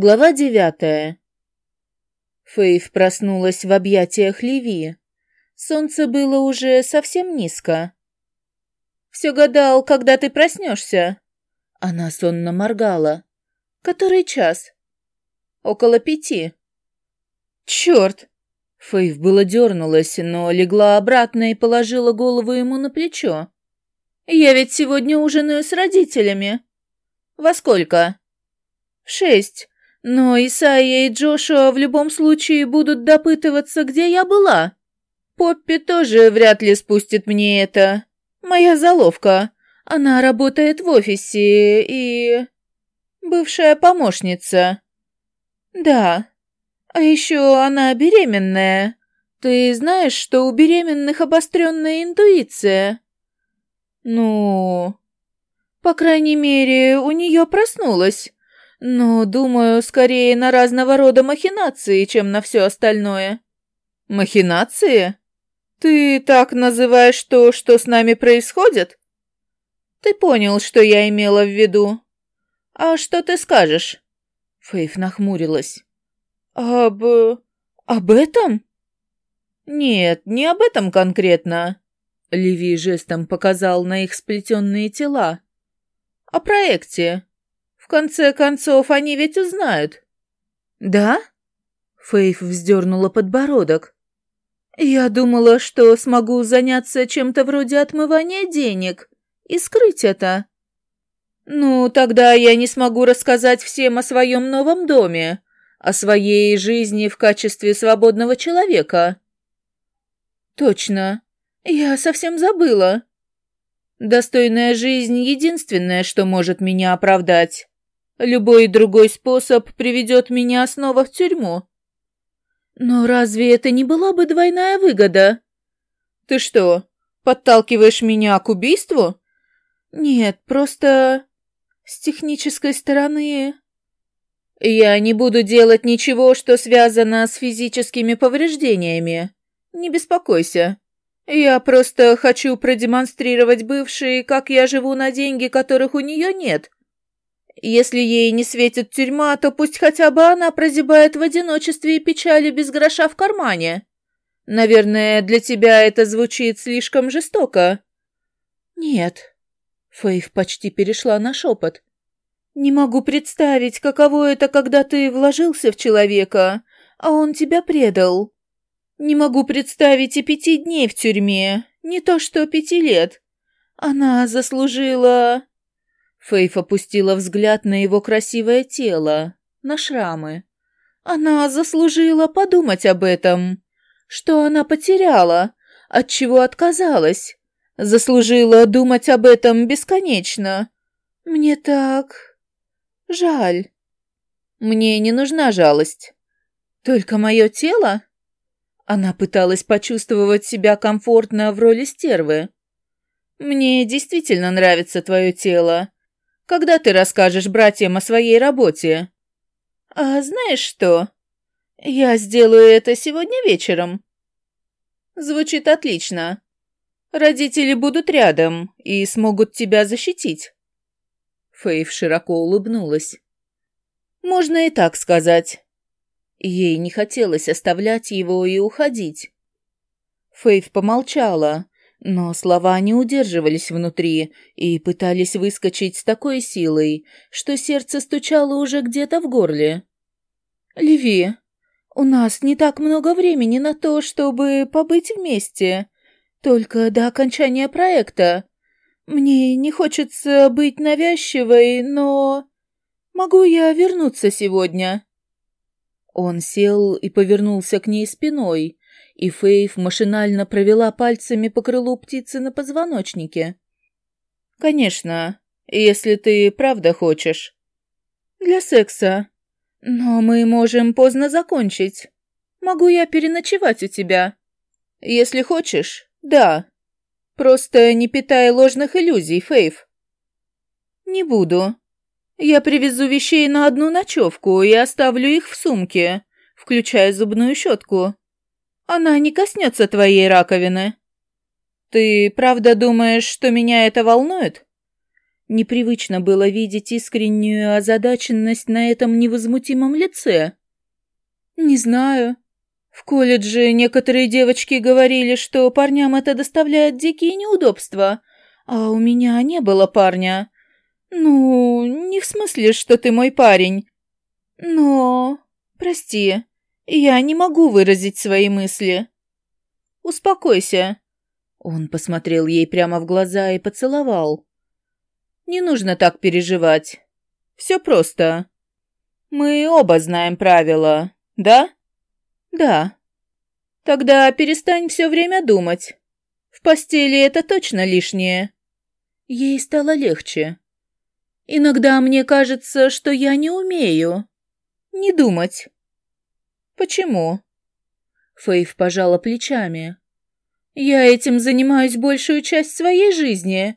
Глава девятая. Фейв проснулась в объятиях Ливи. Солнце было уже совсем низко. «Все гадал, когда ты проснешься?» Она сонно моргала. «Который час?» «Около пяти». «Черт!» Фейв было дернулась, но легла обратно и положила голову ему на плечо. «Я ведь сегодня ужинаю с родителями». «Во сколько?» «В шесть. Но Исайя и Джошуа в любом случае будут допытываться, где я была. Поппи тоже вряд ли спустит мне это. Моя заловка. Она работает в офисе и... Бывшая помощница. Да. А еще она беременная. Ты знаешь, что у беременных обостренная интуиция? Ну... По крайней мере, у нее проснулась. Но, думаю, скорее на разного рода махинации, чем на все остальное. Махинации? Ты так называешь то, что с нами происходит? Ты понял, что я имела в виду. А что ты скажешь? Фейф нахмурилась. Об... об этом? Нет, не об этом конкретно. Леви жестом показал на их сплетенные тела. О проекте. В конце концов, они ведь узнают. Да? Фейф вздернула подбородок. Я думала, что смогу заняться чем-то вроде отмывания денег и скрыть это. Ну, тогда я не смогу рассказать всем о своем новом доме, о своей жизни в качестве свободного человека. Точно. Я совсем забыла. Достойная жизнь — единственное, что может меня оправдать. Любой другой способ приведет меня снова в тюрьму. Но разве это не была бы двойная выгода? Ты что, подталкиваешь меня к убийству? Нет, просто с технической стороны... Я не буду делать ничего, что связано с физическими повреждениями. Не беспокойся. Я просто хочу продемонстрировать бывшей, как я живу на деньги, которых у нее нет, если ей не светит тюрьма, то пусть хотя бы она прозябает в одиночестве и печали без гроша в кармане. Наверное, для тебя это звучит слишком жестоко. Нет. Фейв почти перешла на шепот. Не могу представить, каково это, когда ты вложился в человека, а он тебя предал. Не могу представить и пяти дней в тюрьме, не то что пяти лет. Она заслужила... Фейф опустила взгляд на его красивое тело, на шрамы. Она заслужила подумать об этом. Что она потеряла, от чего отказалась. Заслужила думать об этом бесконечно. Мне так... жаль. Мне не нужна жалость. Только мое тело? Она пыталась почувствовать себя комфортно в роли стервы. Мне действительно нравится твое тело, когда ты расскажешь братьям о своей работе? А знаешь что? Я сделаю это сегодня вечером. Звучит отлично. Родители будут рядом и смогут тебя защитить. Фейв широко улыбнулась. Можно и так сказать. Ей не хотелось оставлять его и уходить. Фейв помолчала, но слова не удерживались внутри и пытались выскочить с такой силой, что сердце стучало уже где-то в горле. «Леви, у нас не так много времени на то, чтобы побыть вместе. Только до окончания проекта. Мне не хочется быть навязчивой, но... Могу я вернуться сегодня?» Он сел и повернулся к ней спиной, и Фейв машинально провела пальцами по крылу птицы на позвоночнике. «Конечно, если ты правда хочешь». «Для секса. Но мы можем поздно закончить. Могу я переночевать у тебя?» «Если хочешь, да. Просто не питай ложных иллюзий, Фейв». «Не буду. Я привезу вещей на одну ночевку и оставлю их в сумке, включая зубную щетку. Она не коснется твоей раковины. Ты правда думаешь, что меня это волнует? Непривычно было видеть искреннюю озадаченность на этом невозмутимом лице. «Не знаю. В колледже некоторые девочки говорили, что парням это доставляет дикие неудобства, а у меня не было парня. Ну, не в смысле, что ты мой парень. Но... Прости, я не могу выразить свои мысли. Успокойся. Он посмотрел ей прямо в глаза и поцеловал. Не нужно так переживать. Все просто. Мы оба знаем правила, да? Да. Тогда перестань все время думать. В постели это точно лишнее. Ей стало легче. Иногда мне кажется, что я не умею. Не думать. Почему? Фейв пожала плечами. Я этим занимаюсь большую часть своей жизни.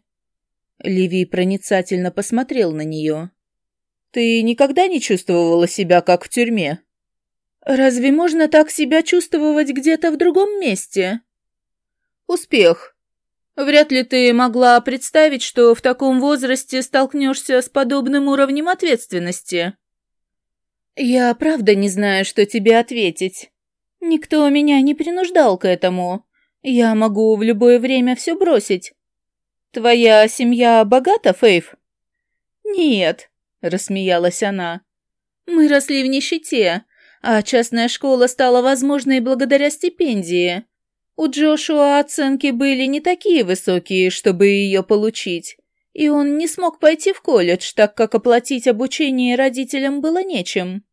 Ливи проницательно посмотрел на нее. Ты никогда не чувствовала себя как в тюрьме? Разве можно так себя чувствовать где-то в другом месте? Успех. Вряд ли ты могла представить, что в таком возрасте столкнешься с подобным уровнем ответственности. Я правда не знаю, что тебе ответить. Никто меня не принуждал к этому. Я могу в любое время все бросить. Твоя семья богата, Фейв? Нет, рассмеялась она. Мы росли в нищете, а частная школа стала возможной благодаря стипендии. У Джошуа оценки были не такие высокие, чтобы ее получить, и он не смог пойти в колледж, так как оплатить обучение родителям было нечем.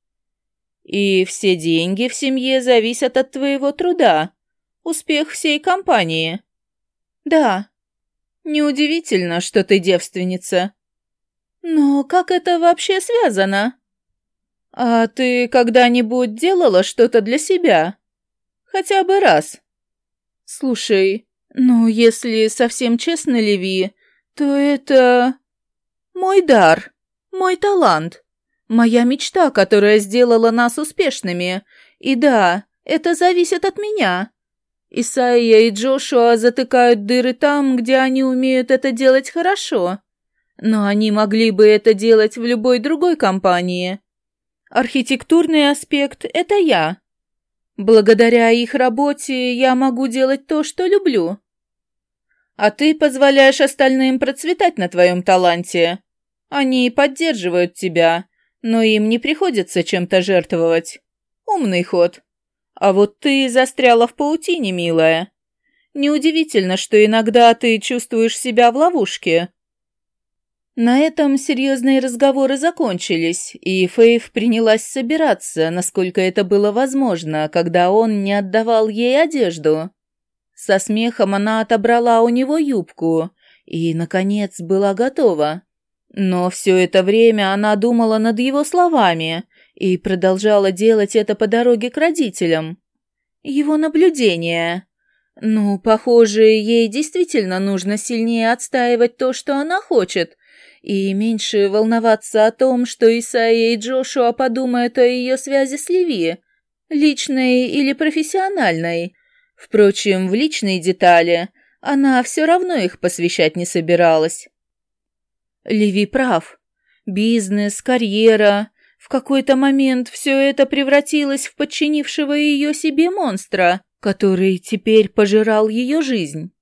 И все деньги в семье зависят от твоего труда. Успех всей компании. Да. Неудивительно, что ты девственница. Но как это вообще связано? А ты когда-нибудь делала что-то для себя? Хотя бы раз. «Слушай, ну, если совсем честно, Леви, то это... мой дар, мой талант, моя мечта, которая сделала нас успешными. И да, это зависит от меня. Исайя и Джошуа затыкают дыры там, где они умеют это делать хорошо. Но они могли бы это делать в любой другой компании. Архитектурный аспект — это я. Благодаря их работе я могу делать то, что люблю. А ты позволяешь остальным процветать на твоем таланте. Они поддерживают тебя, но им не приходится чем-то жертвовать. Умный ход. А вот ты застряла в паутине, милая. Неудивительно, что иногда ты чувствуешь себя в ловушке. На этом серьезные разговоры закончились, и Фейв принялась собираться, насколько это было возможно, когда он не отдавал ей одежду. Со смехом она отобрала у него юбку и, наконец, была готова. Но все это время она думала над его словами и продолжала делать это по дороге к родителям. Его наблюдение. Ну, похоже, ей действительно нужно сильнее отстаивать то, что она хочет, и меньше волноваться о том, что Исайя и Джошуа подумают о ее связи с Леви, личной или профессиональной. Впрочем, в личные детали она все равно их посвящать не собиралась. Леви прав. Бизнес, карьера. В какой-то момент все это превратилось в подчинившего ее себе монстра, который теперь пожирал ее жизнь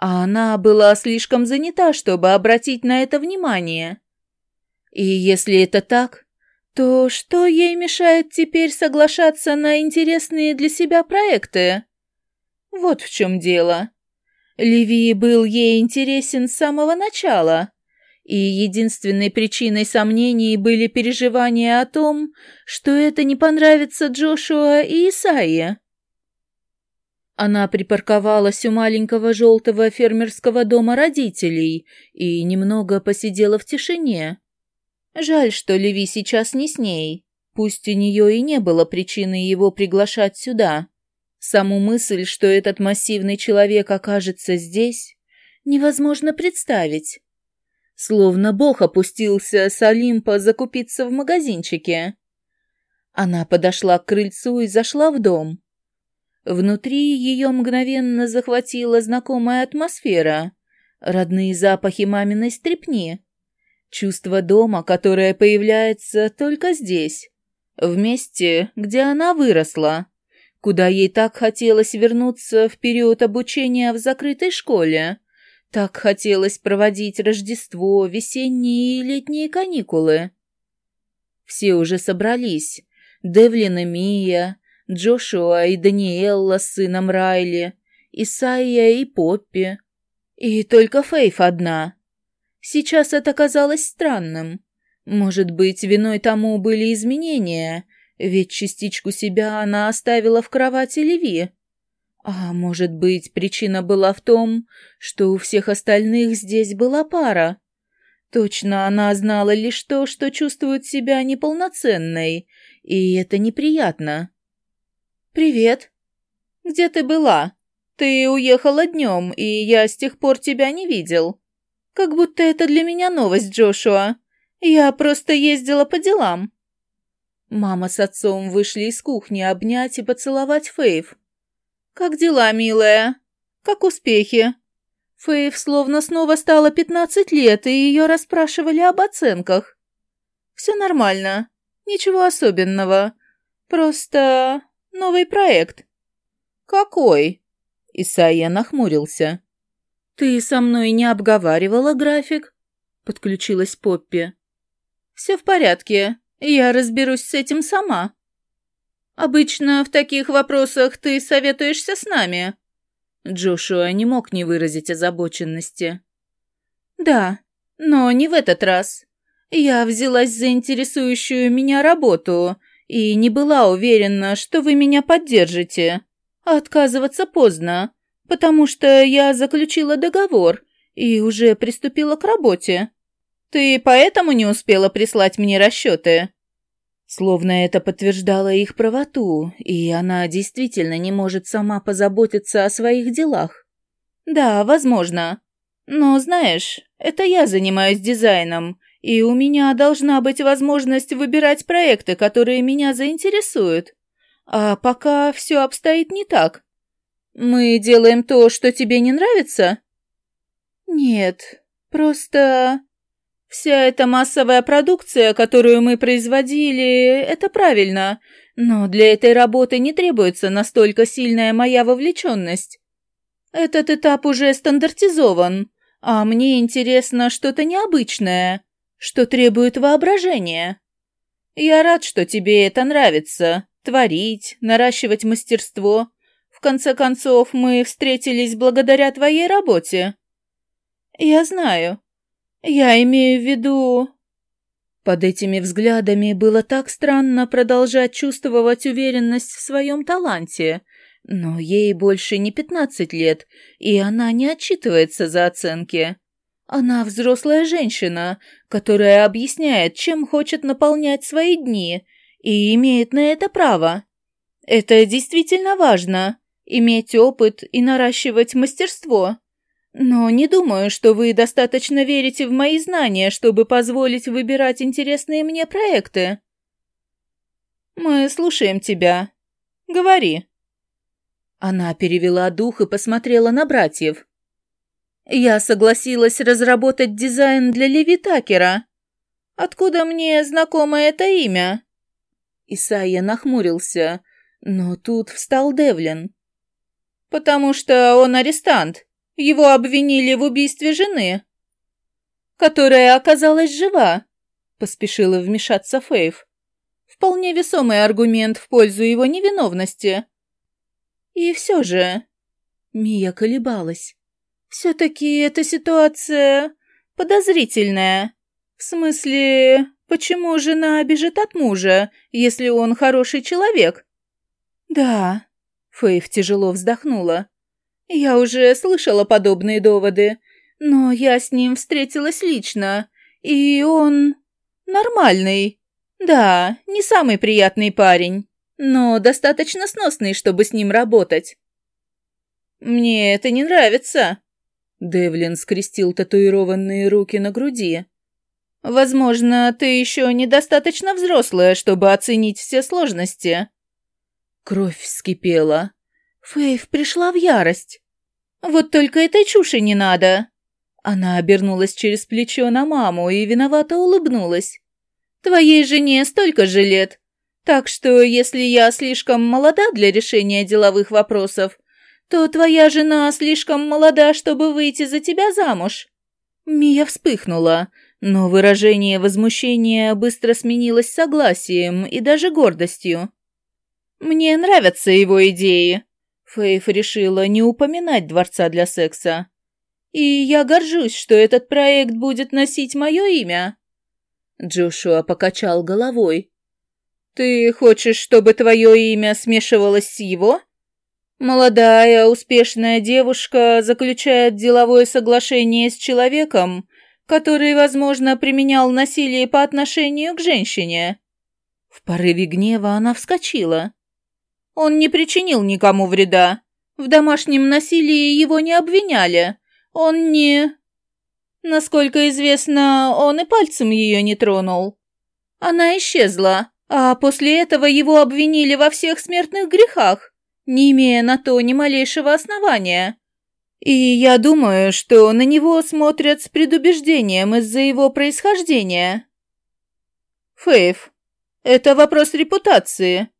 а она была слишком занята, чтобы обратить на это внимание. И если это так, то что ей мешает теперь соглашаться на интересные для себя проекты? Вот в чем дело. Ливи был ей интересен с самого начала, и единственной причиной сомнений были переживания о том, что это не понравится Джошуа и Исаии. Она припарковалась у маленького желтого фермерского дома родителей и немного посидела в тишине. Жаль, что Леви сейчас не с ней. Пусть у нее и не было причины его приглашать сюда. Саму мысль, что этот массивный человек окажется здесь, невозможно представить. Словно бог опустился с Олимпа закупиться в магазинчике. Она подошла к крыльцу и зашла в дом. Внутри ее мгновенно захватила знакомая атмосфера, родные запахи маминой стрепни. Чувство дома, которое появляется только здесь, в месте, где она выросла, куда ей так хотелось вернуться в период обучения в закрытой школе. Так хотелось проводить Рождество, весенние и летние каникулы. Все уже собрались. Девлин и Мия, Джошуа и Даниэлла с сыном Райли, Исайя и Поппи. И только Фейф одна. Сейчас это казалось странным. Может быть, виной тому были изменения, ведь частичку себя она оставила в кровати Леви. А может быть, причина была в том, что у всех остальных здесь была пара. Точно она знала лишь то, что чувствует себя неполноценной, и это неприятно. «Привет. Где ты была? Ты уехала днем, и я с тех пор тебя не видел. Как будто это для меня новость, Джошуа. Я просто ездила по делам». Мама с отцом вышли из кухни обнять и поцеловать Фейв. «Как дела, милая? Как успехи?» Фейв словно снова стало пятнадцать лет, и ее расспрашивали об оценках. «Все нормально. Ничего особенного. Просто новый проект». «Какой?» Исайя нахмурился. «Ты со мной не обговаривала график?» Подключилась Поппи. «Все в порядке. Я разберусь с этим сама». «Обычно в таких вопросах ты советуешься с нами», Джошуа не мог не выразить озабоченности. «Да, но не в этот раз. Я взялась за интересующую меня работу и не была уверена, что вы меня поддержите. Отказываться поздно, потому что я заключила договор и уже приступила к работе. Ты поэтому не успела прислать мне расчеты?» Словно это подтверждало их правоту, и она действительно не может сама позаботиться о своих делах. Да, возможно. Но, знаешь, это я занимаюсь дизайном, и у меня должна быть возможность выбирать проекты, которые меня заинтересуют. А пока все обстоит не так. Мы делаем то, что тебе не нравится? Нет, просто... Вся эта массовая продукция, которую мы производили, это правильно, но для этой работы не требуется настолько сильная моя вовлеченность. Этот этап уже стандартизован, а мне интересно что-то необычное, что требует воображения. Я рад, что тебе это нравится, творить, наращивать мастерство. В конце концов, мы встретились благодаря твоей работе. Я знаю, «Я имею в виду...» Под этими взглядами было так странно продолжать чувствовать уверенность в своем таланте, но ей больше не пятнадцать лет, и она не отчитывается за оценки. Она взрослая женщина, которая объясняет, чем хочет наполнять свои дни, и имеет на это право. Это действительно важно – иметь опыт и наращивать мастерство. Но не думаю, что вы достаточно верите в мои знания, чтобы позволить выбирать интересные мне проекты. Мы слушаем тебя. Говори. Она перевела дух и посмотрела на братьев. Я согласилась разработать дизайн для Леви Такера. Откуда мне знакомо это имя? Исайя нахмурился, но тут встал Девлин. Потому что он арестант. Его обвинили в убийстве жены, которая оказалась жива, поспешила вмешаться Фейв. Вполне весомый аргумент в пользу его невиновности. И все же... Мия колебалась. Все-таки эта ситуация подозрительная. В смысле, почему жена бежит от мужа, если он хороший человек? Да, Фейв тяжело вздохнула. Я уже слышала подобные доводы, но я с ним встретилась лично, и он... нормальный. Да, не самый приятный парень, но достаточно сносный, чтобы с ним работать. Мне это не нравится. Девлин скрестил татуированные руки на груди. Возможно, ты еще недостаточно взрослая, чтобы оценить все сложности. Кровь вскипела. Фейв пришла в ярость. Вот только этой чуши не надо. Она обернулась через плечо на маму и виновато улыбнулась. «Твоей жене столько же лет, так что если я слишком молода для решения деловых вопросов, то твоя жена слишком молода, чтобы выйти за тебя замуж». Мия вспыхнула, но выражение возмущения быстро сменилось согласием и даже гордостью. «Мне нравятся его идеи», — Фейф решила не упоминать дворца для секса. «И я горжусь, что этот проект будет носить мое имя». Джошуа покачал головой. «Ты хочешь, чтобы твое имя смешивалось с его?» Молодая, успешная девушка заключает деловое соглашение с человеком, который, возможно, применял насилие по отношению к женщине. В порыве гнева она вскочила. Он не причинил никому вреда. В домашнем насилии его не обвиняли. Он не... Насколько известно, он и пальцем ее не тронул. Она исчезла, а после этого его обвинили во всех смертных грехах не имея на то ни малейшего основания. И я думаю, что на него смотрят с предубеждением из-за его происхождения. Фейв, это вопрос репутации.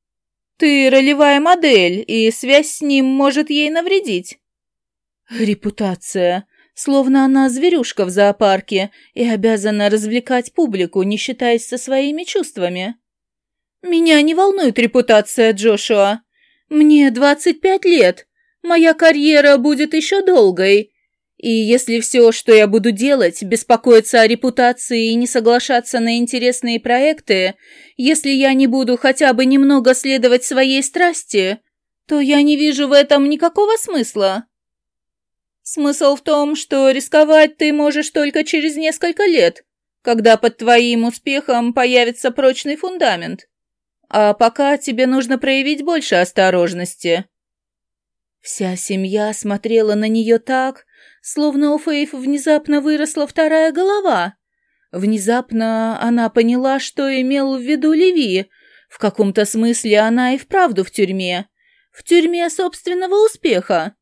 Ты ролевая модель, и связь с ним может ей навредить. Репутация. Словно она зверюшка в зоопарке и обязана развлекать публику, не считаясь со своими чувствами. Меня не волнует репутация Джошуа. Мне 25 лет. Моя карьера будет еще долгой. И если все, что я буду делать, беспокоиться о репутации и не соглашаться на интересные проекты, если я не буду хотя бы немного следовать своей страсти, то я не вижу в этом никакого смысла. Смысл в том, что рисковать ты можешь только через несколько лет, когда под твоим успехом появится прочный фундамент. А пока тебе нужно проявить больше осторожности». Вся семья смотрела на нее так, словно у Фейф внезапно выросла вторая голова. Внезапно она поняла, что имел в виду Леви. В каком-то смысле она и вправду в тюрьме. В тюрьме собственного успеха.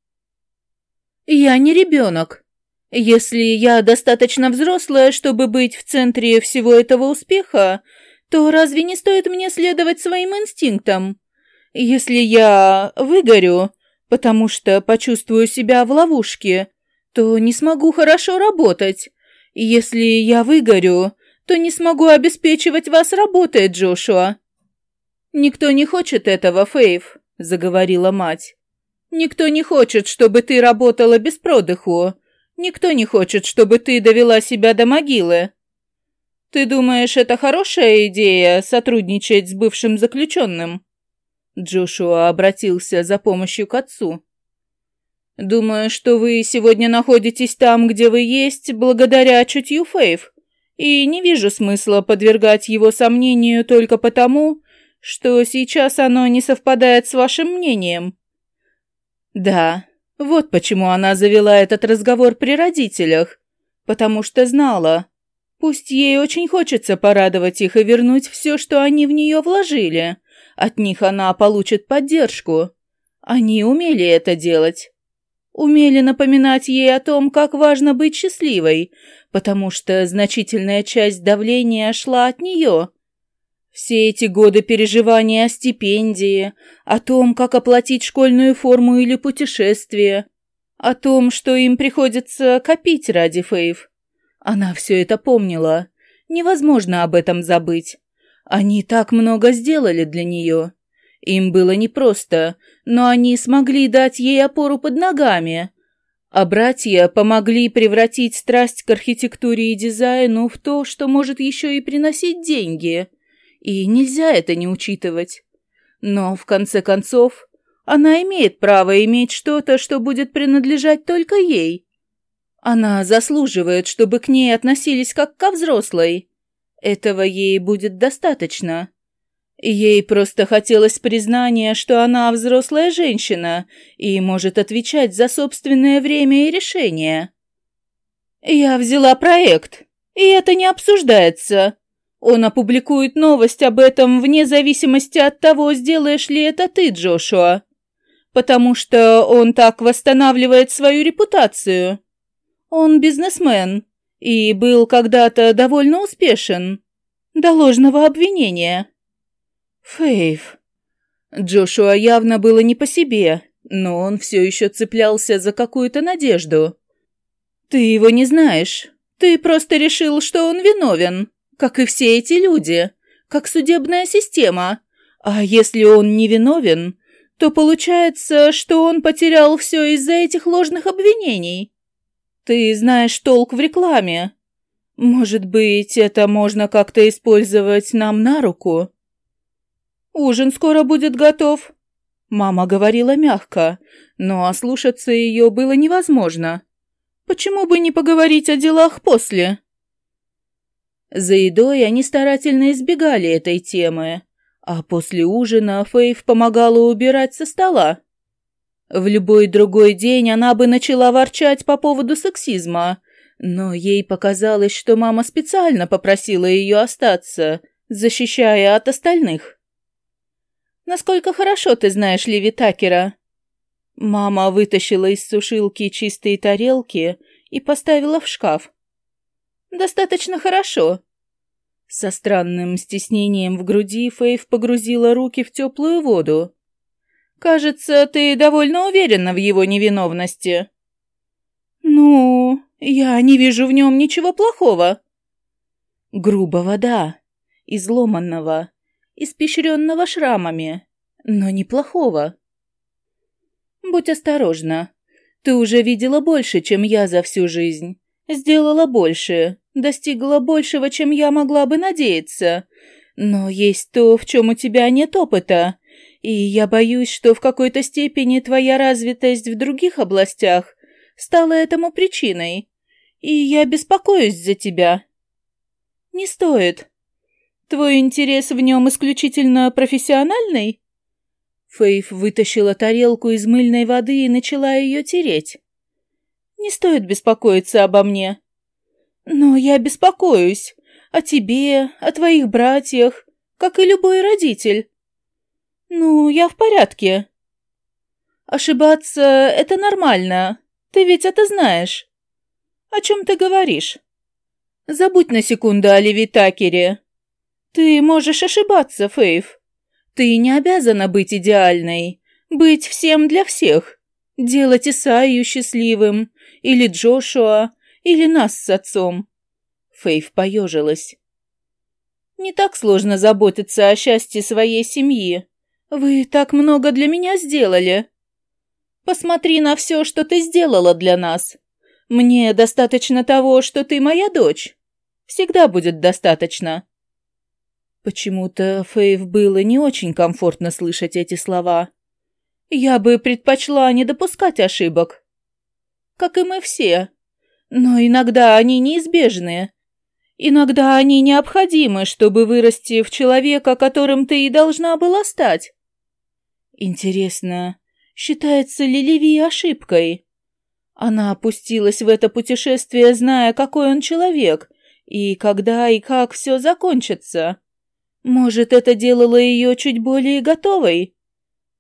«Я не ребенок. Если я достаточно взрослая, чтобы быть в центре всего этого успеха, то разве не стоит мне следовать своим инстинктам? Если я выгорю, потому что почувствую себя в ловушке, то не смогу хорошо работать. Если я выгорю, то не смогу обеспечивать вас работой, Джошуа. Никто не хочет этого, Фейв, заговорила мать. Никто не хочет, чтобы ты работала без продыху. Никто не хочет, чтобы ты довела себя до могилы. «Ты думаешь, это хорошая идея сотрудничать с бывшим заключенным?» Джошуа обратился за помощью к отцу. «Думаю, что вы сегодня находитесь там, где вы есть, благодаря чутью Фейв, и не вижу смысла подвергать его сомнению только потому, что сейчас оно не совпадает с вашим мнением». «Да, вот почему она завела этот разговор при родителях, потому что знала, Пусть ей очень хочется порадовать их и вернуть все, что они в нее вложили. От них она получит поддержку. Они умели это делать. Умели напоминать ей о том, как важно быть счастливой, потому что значительная часть давления шла от нее. Все эти годы переживания о стипендии, о том, как оплатить школьную форму или путешествие, о том, что им приходится копить ради Фейв. Она все это помнила. Невозможно об этом забыть. Они так много сделали для нее. Им было непросто, но они смогли дать ей опору под ногами. А братья помогли превратить страсть к архитектуре и дизайну в то, что может еще и приносить деньги. И нельзя это не учитывать. Но, в конце концов, она имеет право иметь что-то, что будет принадлежать только ей. Она заслуживает, чтобы к ней относились как ко взрослой. Этого ей будет достаточно. Ей просто хотелось признания, что она взрослая женщина и может отвечать за собственное время и решения. «Я взяла проект, и это не обсуждается. Он опубликует новость об этом вне зависимости от того, сделаешь ли это ты, Джошуа. Потому что он так восстанавливает свою репутацию». Он бизнесмен и был когда-то довольно успешен. До ложного обвинения. Фейв. Джошуа явно было не по себе, но он все еще цеплялся за какую-то надежду. «Ты его не знаешь. Ты просто решил, что он виновен, как и все эти люди, как судебная система. А если он не виновен, то получается, что он потерял все из-за этих ложных обвинений. Ты знаешь толк в рекламе. Может быть, это можно как-то использовать нам на руку? Ужин скоро будет готов. Мама говорила мягко, но ослушаться ее было невозможно. Почему бы не поговорить о делах после? За едой они старательно избегали этой темы, а после ужина Фейв помогала убирать со стола. В любой другой день она бы начала ворчать по поводу сексизма, но ей показалось, что мама специально попросила ее остаться, защищая от остальных. «Насколько хорошо ты знаешь Леви Такера?» Мама вытащила из сушилки чистые тарелки и поставила в шкаф. «Достаточно хорошо. Со странным стеснением в груди Фейв погрузила руки в теплую воду. «Кажется, ты довольно уверена в его невиновности». «Ну, я не вижу в нем ничего плохого». Грубого, да, изломанного, испещренного шрамами, но неплохого. «Будь осторожна. Ты уже видела больше, чем я за всю жизнь. Сделала больше, достигла большего, чем я могла бы надеяться. Но есть то, в чем у тебя нет опыта, и я боюсь, что в какой-то степени твоя развитость в других областях стала этому причиной, и я беспокоюсь за тебя. Не стоит. Твой интерес в нем исключительно профессиональный? Фейф вытащила тарелку из мыльной воды и начала ее тереть. Не стоит беспокоиться обо мне. Но я беспокоюсь о тебе, о твоих братьях, как и любой родитель. Ну, я в порядке. Ошибаться — это нормально. Ты ведь это знаешь. О чем ты говоришь? Забудь на секунду о Леви Такере. Ты можешь ошибаться, Фейв. Ты не обязана быть идеальной, быть всем для всех, делать Исаию счастливым, или Джошуа, или нас с отцом. Фейв поежилась. Не так сложно заботиться о счастье своей семьи. Вы так много для меня сделали. Посмотри на все, что ты сделала для нас. Мне достаточно того, что ты моя дочь. Всегда будет достаточно. Почему-то Фейв было не очень комфортно слышать эти слова. Я бы предпочла не допускать ошибок. Как и мы все. Но иногда они неизбежны. Иногда они необходимы, чтобы вырасти в человека, которым ты и должна была стать. Интересно, считается ли Ливи ошибкой? Она опустилась в это путешествие, зная, какой он человек, и когда и как все закончится. Может, это делало ее чуть более готовой?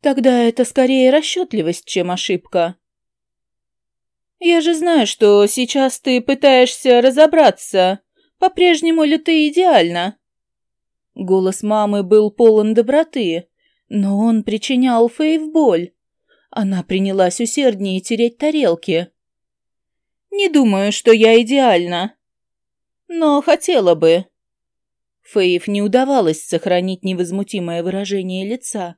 Тогда это скорее расчетливость, чем ошибка. Я же знаю, что сейчас ты пытаешься разобраться, по-прежнему ли ты идеальна. Голос мамы был полон доброты, но он причинял Фейв боль. Она принялась усерднее тереть тарелки. «Не думаю, что я идеальна. Но хотела бы». Фейв не удавалось сохранить невозмутимое выражение лица.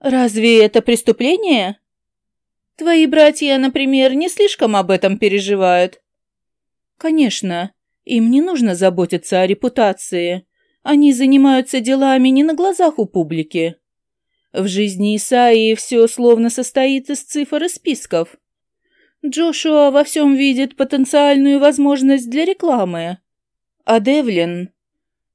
«Разве это преступление?» Твои братья, например, не слишком об этом переживают. Конечно, им не нужно заботиться о репутации. Они занимаются делами не на глазах у публики. В жизни Исаии все словно состоит из цифр и списков. Джошуа во всем видит потенциальную возможность для рекламы. А Девлин...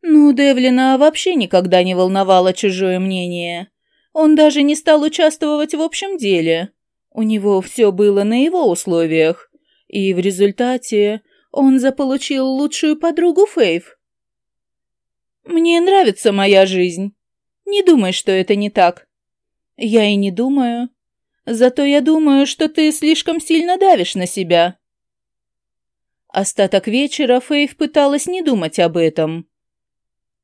Ну, Девлина вообще никогда не волновало чужое мнение. Он даже не стал участвовать в общем деле. У него все было на его условиях, и в результате он заполучил лучшую подругу Фейв. «Мне нравится моя жизнь. Не думай, что это не так». «Я и не думаю. Зато я думаю, что ты слишком сильно давишь на себя. Остаток вечера Фейв пыталась не думать об этом.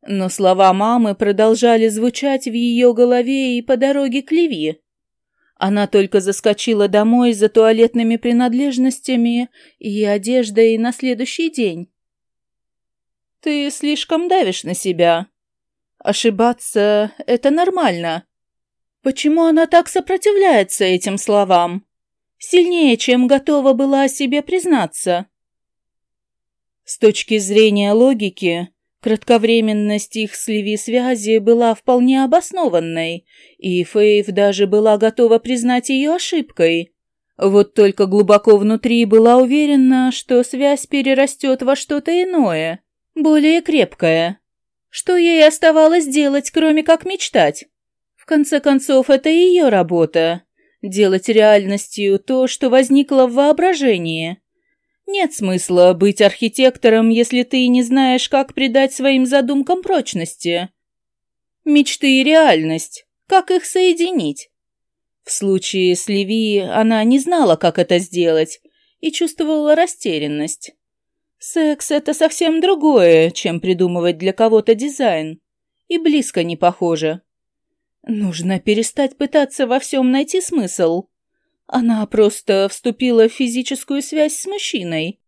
Но слова мамы продолжали звучать в ее голове и по дороге к Леви. Она только заскочила домой за туалетными принадлежностями и одеждой на следующий день. «Ты слишком давишь на себя. Ошибаться — это нормально. Почему она так сопротивляется этим словам? Сильнее, чем готова была себе признаться?» С точки зрения логики, Кратковременность их с Леви связи была вполне обоснованной, и Фейв даже была готова признать ее ошибкой. Вот только глубоко внутри была уверена, что связь перерастет во что-то иное, более крепкое. Что ей оставалось делать, кроме как мечтать? В конце концов, это ее работа — делать реальностью то, что возникло в воображении. Нет смысла быть архитектором, если ты не знаешь, как придать своим задумкам прочности. Мечты и реальность. Как их соединить? В случае с Леви она не знала, как это сделать, и чувствовала растерянность. Секс — это совсем другое, чем придумывать для кого-то дизайн. И близко не похоже. Нужно перестать пытаться во всем найти смысл. Она просто вступила в физическую связь с мужчиной.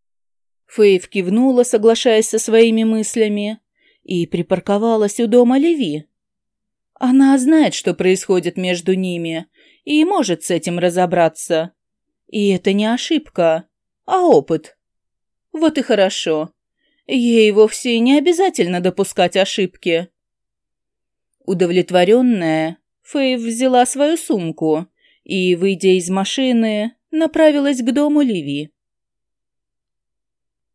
Фейв кивнула, соглашаясь со своими мыслями, и припарковалась у дома Леви. Она знает, что происходит между ними, и может с этим разобраться. И это не ошибка, а опыт. Вот и хорошо. Ей вовсе не обязательно допускать ошибки. Удовлетворенная, Фейв взяла свою сумку и, выйдя из машины, направилась к дому Ливи.